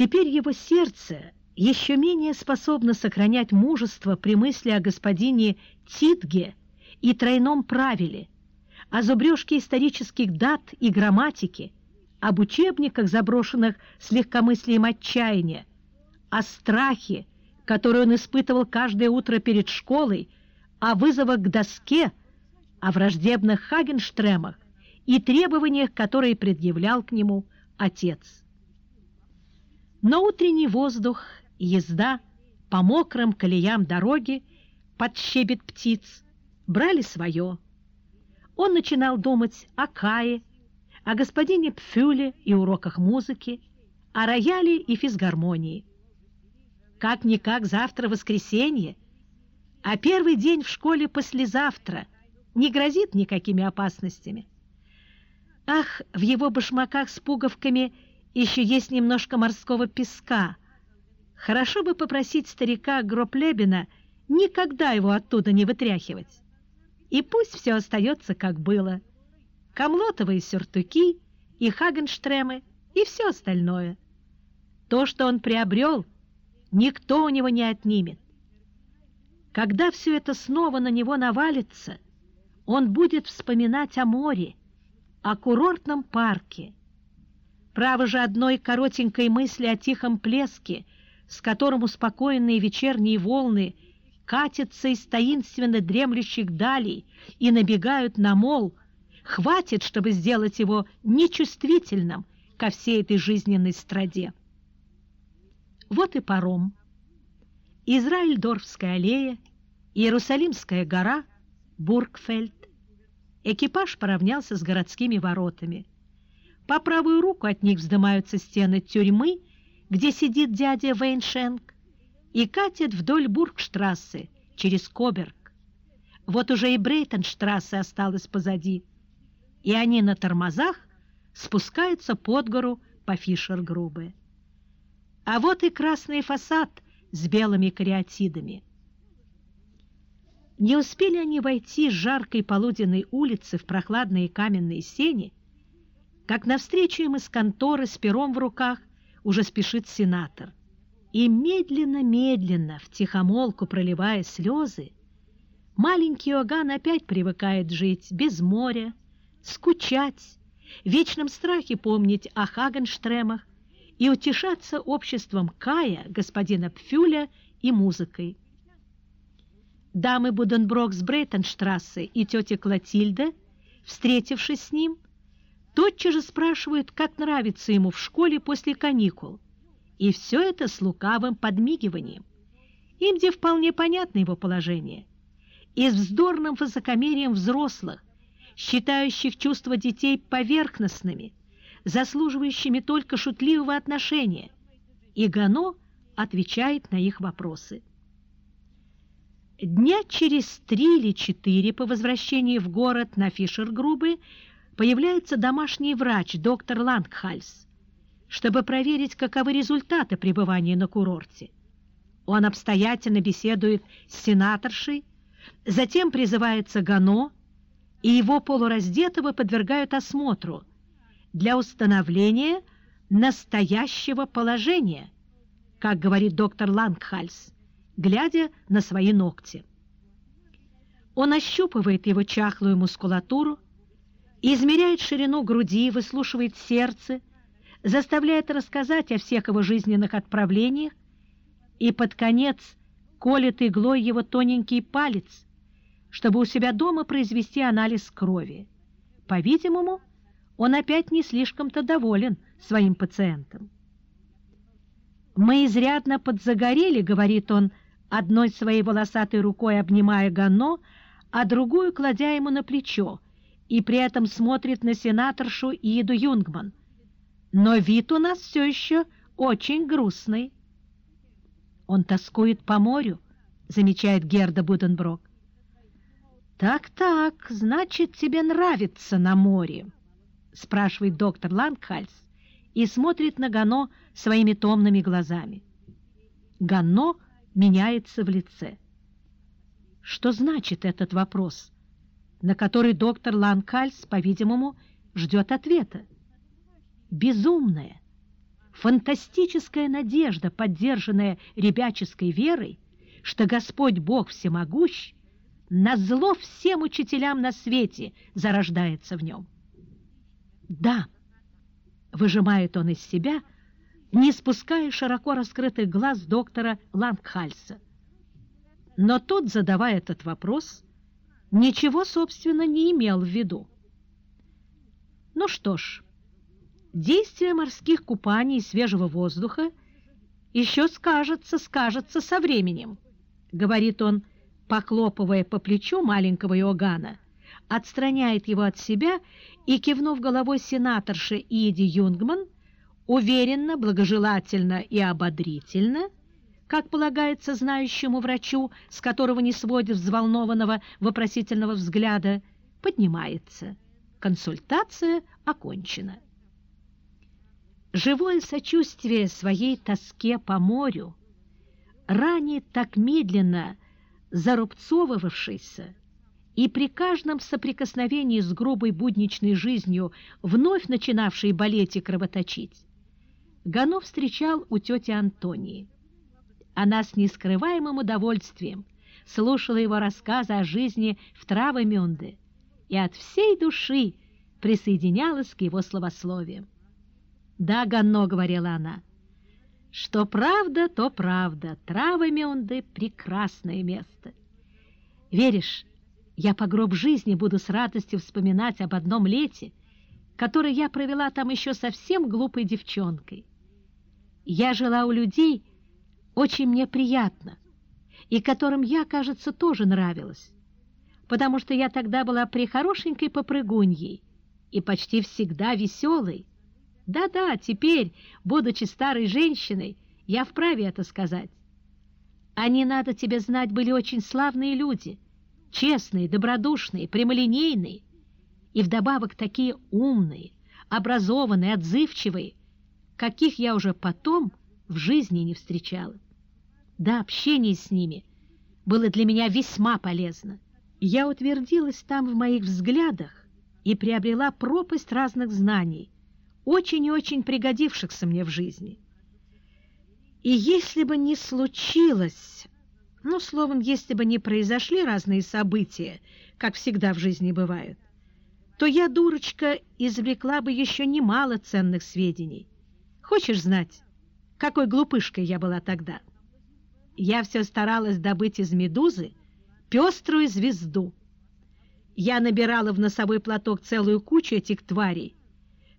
Теперь его сердце еще менее способно сохранять мужество при мысли о господине Титге и тройном правиле, о зубрежке исторических дат и грамматики, об учебниках, заброшенных с легкомыслием отчаяния, о страхе, который он испытывал каждое утро перед школой, о вызовах к доске, о враждебных Хагенштремах и требованиях, которые предъявлял к нему отец. Но утренний воздух, езда по мокрым колеям дороги под щебет птиц брали свое. Он начинал думать о Кае, о господине Пфюле и уроках музыки, о рояле и физгармонии. Как-никак завтра воскресенье, а первый день в школе послезавтра не грозит никакими опасностями. Ах, в его башмаках с пуговками еще есть немножко морского песка. Хорошо бы попросить старика Гроплебина никогда его оттуда не вытряхивать. И пусть все остается, как было. Камлотовые сюртуки и хагенштремы и все остальное. То, что он приобрел, никто у него не отнимет. Когда все это снова на него навалится, он будет вспоминать о море, о курортном парке. Право же одной коротенькой мысли о тихом плеске, с которым успокоенные вечерние волны катятся из таинственно дремлющих далей и набегают на мол, хватит, чтобы сделать его нечувствительным ко всей этой жизненной страде. Вот и паром. Израильдорфская аллея, Иерусалимская гора, Бургфельд. Экипаж поравнялся с городскими воротами. По правую руку от них вздымаются стены тюрьмы, где сидит дядя Вейншенк, и катят вдоль Бургштрассы через Коберг. Вот уже и Брейтенштрассе осталась позади, и они на тормозах спускаются под гору по Фишер-Грубе. А вот и красный фасад с белыми кариатидами. Не успели они войти с жаркой полуденной улицы в прохладные каменные сени, как навстречу им из конторы с пером в руках уже спешит сенатор. И медленно-медленно, втихомолку проливая слезы, маленький Оган опять привыкает жить без моря, скучать, в вечном страхе помнить о Хагенштремах и утешаться обществом Кая, господина Пфюля и музыкой. Дамы Буденброк с Брейтенштрассе и тетя Клотильда, встретившись с ним, тотчас же спрашивают, как нравится ему в школе после каникул. И все это с лукавым подмигиванием. Им где вполне понятно его положение. И с вздорным высокомерием взрослых, считающих чувства детей поверхностными, заслуживающими только шутливого отношения. И Гано отвечает на их вопросы. Дня через три или четыре по возвращении в город на Фишер-Грубы появляется домашний врач доктор Лангхальс, чтобы проверить, каковы результаты пребывания на курорте. Он обстоятельно беседует с сенаторшей, затем призывается Гано, и его полураздетого подвергают осмотру для установления настоящего положения, как говорит доктор Лангхальс, глядя на свои ногти. Он ощупывает его чахлую мускулатуру, измеряет ширину груди, выслушивает сердце, заставляет рассказать о всех его жизненных отправлениях и под конец колет иглой его тоненький палец, чтобы у себя дома произвести анализ крови. По-видимому, он опять не слишком-то доволен своим пациентом. «Мы изрядно подзагорели», — говорит он, одной своей волосатой рукой обнимая Ганно, а другую кладя ему на плечо, и при этом смотрит на сенаторшу Иду Юнгман. Но вид у нас все еще очень грустный. Он тоскует по морю, замечает Герда Буденброк. «Так-так, значит, тебе нравится на море?» спрашивает доктор Лангхальс и смотрит на Гано своими томными глазами. Гано меняется в лице. Что значит этот вопрос, на который доктор Ланкальс, по-видимому, ждет ответа? Безумное, фантастическая надежда, поддержанная ребяческой верой, что Господь Бог всемогущ, назло всем учителям на свете зарождается в нем. Да, выжимает он из себя, не спуская широко раскрытых глаз доктора Лангхальса. Но тот, задавая этот вопрос, ничего, собственно, не имел в виду. Ну что ж, действие морских купаний и свежего воздуха еще скажется, скажется со временем, говорит он, похлопывая по плечу маленького Иоганна, отстраняет его от себя и, кивнув головой сенаторши Иди Юнгман, уверенно, благожелательно и ободрительно, как полагается знающему врачу, с которого не сводит взволнованного вопросительного взгляда, поднимается. Консультация окончена. Живое сочувствие своей тоске по морю, ранее так медленно зарубцовывавшийся и при каждом соприкосновении с грубой будничной жизнью вновь начинавшей болеть и кровоточить, Гано встречал у тети Антонии. Она с нескрываемым удовольствием слушала его рассказы о жизни в Травомюнде и от всей души присоединялась к его словословиям. «Да, Ганно», — говорила она, — «что правда, то правда, Травомюнде — прекрасное место. Веришь, я по гроб жизни буду с радостью вспоминать об одном лете, которое я провела там еще совсем глупой девчонкой. Я жила у людей, очень мне приятно, и которым я, кажется, тоже нравилась, потому что я тогда была прихорошенькой попрыгуньей и почти всегда веселой. Да-да, теперь, будучи старой женщиной, я вправе это сказать. Они, надо тебе знать, были очень славные люди, честные, добродушные, прямолинейные, и вдобавок такие умные, образованные, отзывчивые, каких я уже потом в жизни не встречала. Да, общение с ними было для меня весьма полезно. Я утвердилась там в моих взглядах и приобрела пропасть разных знаний, очень и очень пригодившихся мне в жизни. И если бы не случилось, ну, словом, если бы не произошли разные события, как всегда в жизни бывают, то я, дурочка, извлекла бы еще немало ценных сведений. Хочешь знать, какой глупышкой я была тогда. Я все старалась добыть из медузы пеструю звезду. Я набирала в носовой платок целую кучу этих тварей,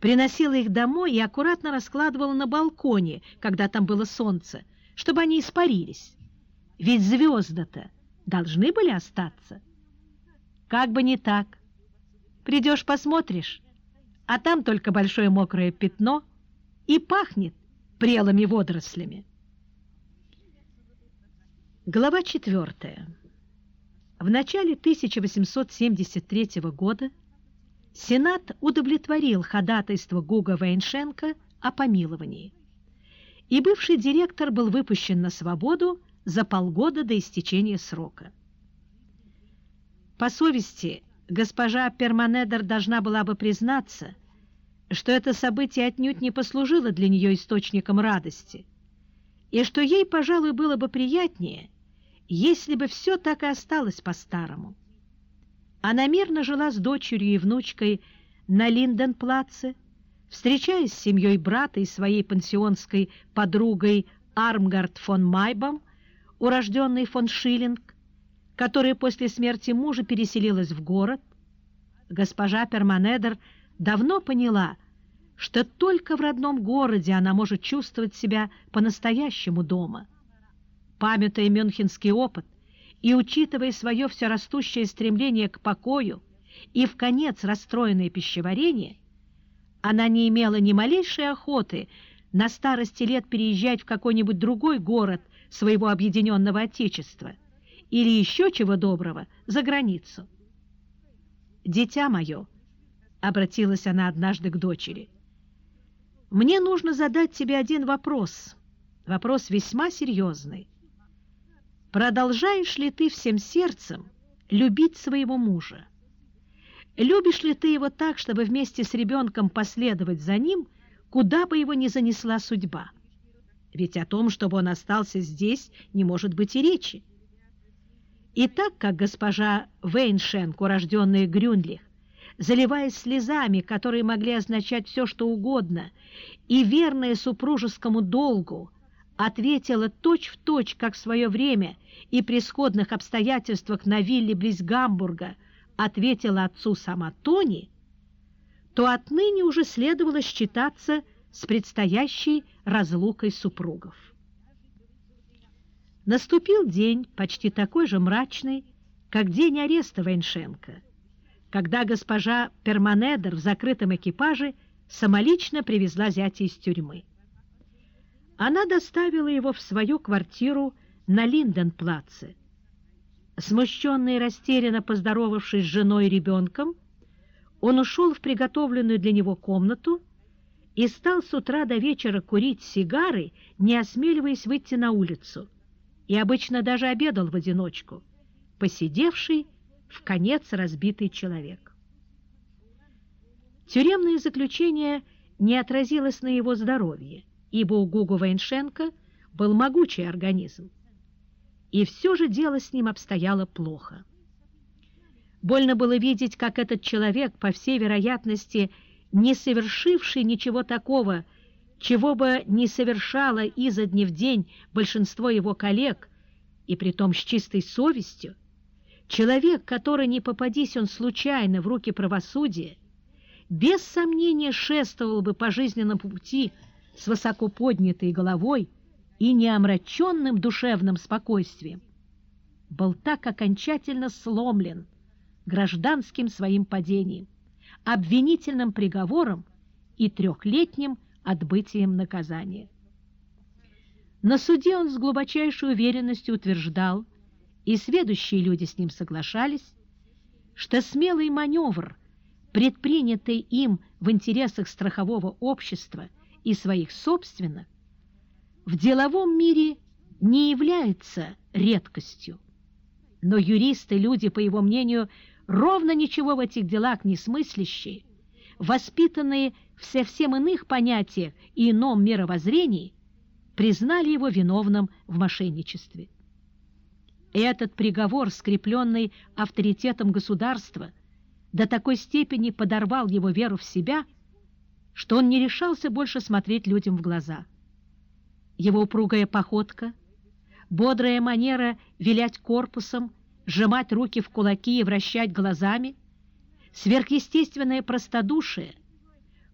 приносила их домой и аккуратно раскладывала на балконе, когда там было солнце, чтобы они испарились. Ведь звезды-то должны были остаться. Как бы не так. Придешь, посмотришь, а там только большое мокрое пятно и пахнет прелыми водорослями. Глава 4. В начале 1873 года Сенат удовлетворил ходатайство Гуга Вейншенко о помиловании, и бывший директор был выпущен на свободу за полгода до истечения срока. По совести, госпожа Перманедер должна была бы признаться – что это событие отнюдь не послужило для нее источником радости, и что ей, пожалуй, было бы приятнее, если бы все так и осталось по-старому. Она мирно жила с дочерью и внучкой на Линденплаце, встречаясь с семьей брата и своей пансионской подругой Армгард фон Майбом, урожденной фон Шиллинг, которая после смерти мужа переселилась в город. Госпожа Перманедер – давно поняла, что только в родном городе она может чувствовать себя по-настоящему дома. Памятая мюнхенский опыт и учитывая свое все растущее стремление к покою и в конец расстроенное пищеварение, она не имела ни малейшей охоты на старости лет переезжать в какой-нибудь другой город своего объединенного отечества или еще чего доброго за границу. «Дитя мое», — обратилась она однажды к дочери. «Мне нужно задать тебе один вопрос, вопрос весьма серьезный. Продолжаешь ли ты всем сердцем любить своего мужа? Любишь ли ты его так, чтобы вместе с ребенком последовать за ним, куда бы его ни занесла судьба. Ведь о том, чтобы он остался здесь, не может быть и речи. И так как госпожа Вейншенк, урожденная Грюнлих, заливаясь слезами, которые могли означать все, что угодно, и верная супружескому долгу, ответила точь-в-точь, точь, как в свое время и при сходных обстоятельствах на вилле близ Гамбурга ответила отцу сама Тони, то отныне уже следовало считаться с предстоящей разлукой супругов. Наступил день, почти такой же мрачный, как день ареста Вейншенко, когда госпожа Перманедер в закрытом экипаже самолично привезла зятя из тюрьмы. Она доставила его в свою квартиру на Линденплаце. Смущенный и растерянно поздоровавшись с женой и ребенком, он ушел в приготовленную для него комнату и стал с утра до вечера курить сигары, не осмеливаясь выйти на улицу, и обычно даже обедал в одиночку, посидевший в конец разбитый человек. Тюремное заключение не отразилось на его здоровье, ибо у Гугу Вейншенко был могучий организм. И все же дело с ним обстояло плохо. Больно было видеть, как этот человек, по всей вероятности, не совершивший ничего такого, чего бы не совершало изо дня в день большинство его коллег, и притом с чистой совестью, человек, который, не попадись он случайно в руки правосудия, без сомнения шествовал бы по жизненному пути с высоко поднятой головой и неомраченным душевным спокойствием, был так окончательно сломлен гражданским своим падением, обвинительным приговором и трехлетним отбытием наказания. На суде он с глубочайшей уверенностью утверждал, и сведущие люди с ним соглашались, что смелый маневр, предпринятый им в интересах страхового общества и своих собственных, в деловом мире не является редкостью. Но юристы, люди, по его мнению, ровно ничего в этих делах не смыслящие, воспитанные в совсем иных понятиях и ином мировоззрении, признали его виновным в мошенничестве. Этот приговор, скрепленный авторитетом государства, до такой степени подорвал его веру в себя – что он не решался больше смотреть людям в глаза. Его упругая походка, бодрая манера вилять корпусом, сжимать руки в кулаки и вращать глазами, сверхъестественное простодушие,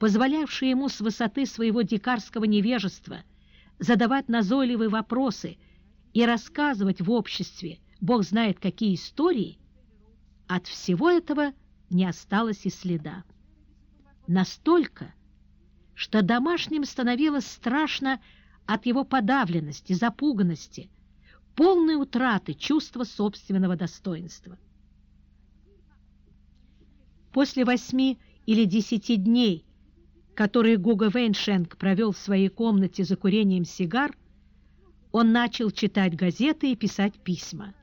позволявшее ему с высоты своего дикарского невежества задавать назойливые вопросы и рассказывать в обществе бог знает какие истории, от всего этого не осталось и следа. Настолько, что домашним становилось страшно от его подавленности, запуганности, полной утраты чувства собственного достоинства. После восьми или десяти дней, которые Гуга Вейншенк провел в своей комнате за курением сигар, он начал читать газеты и писать письма.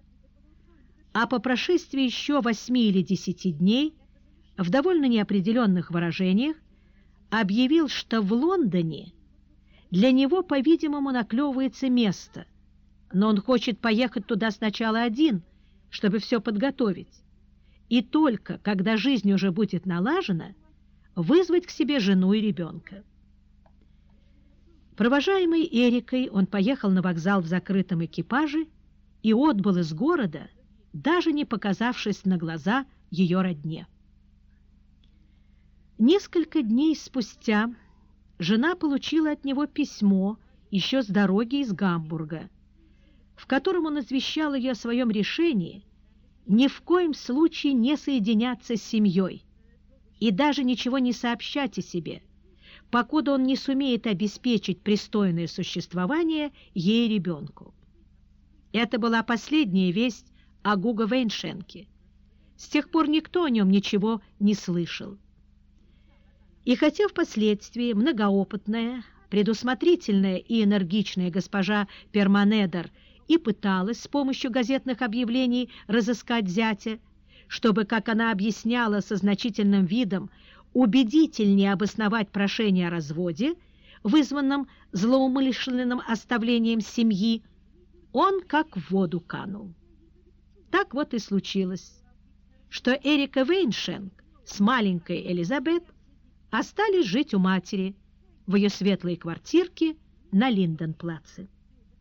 А по прошествии еще восьми или десяти дней, в довольно неопределенных выражениях, объявил, что в Лондоне для него, по-видимому, наклевывается место, но он хочет поехать туда сначала один, чтобы все подготовить, и только, когда жизнь уже будет налажена, вызвать к себе жену и ребенка. Провожаемый Эрикой, он поехал на вокзал в закрытом экипаже и отбыл из города, даже не показавшись на глаза ее родне. Несколько дней спустя жена получила от него письмо еще с дороги из Гамбурга, в котором он извещал ее о своем решении ни в коем случае не соединяться с семьей и даже ничего не сообщать о себе, покуда он не сумеет обеспечить пристойное существование ей ребенку. Это была последняя весть о Гуго Вейншенке. С тех пор никто о нем ничего не слышал. И хотя впоследствии многоопытная, предусмотрительная и энергичная госпожа Перманедер и пыталась с помощью газетных объявлений разыскать зятя, чтобы, как она объясняла со значительным видом, убедительнее обосновать прошение о разводе, вызванном злоумышленным оставлением семьи, он как в воду канул. Так вот и случилось, что Эрика Вейншенк с маленькой Элизабет остались жить у матери в ее светлой квартирке на Линденплаце.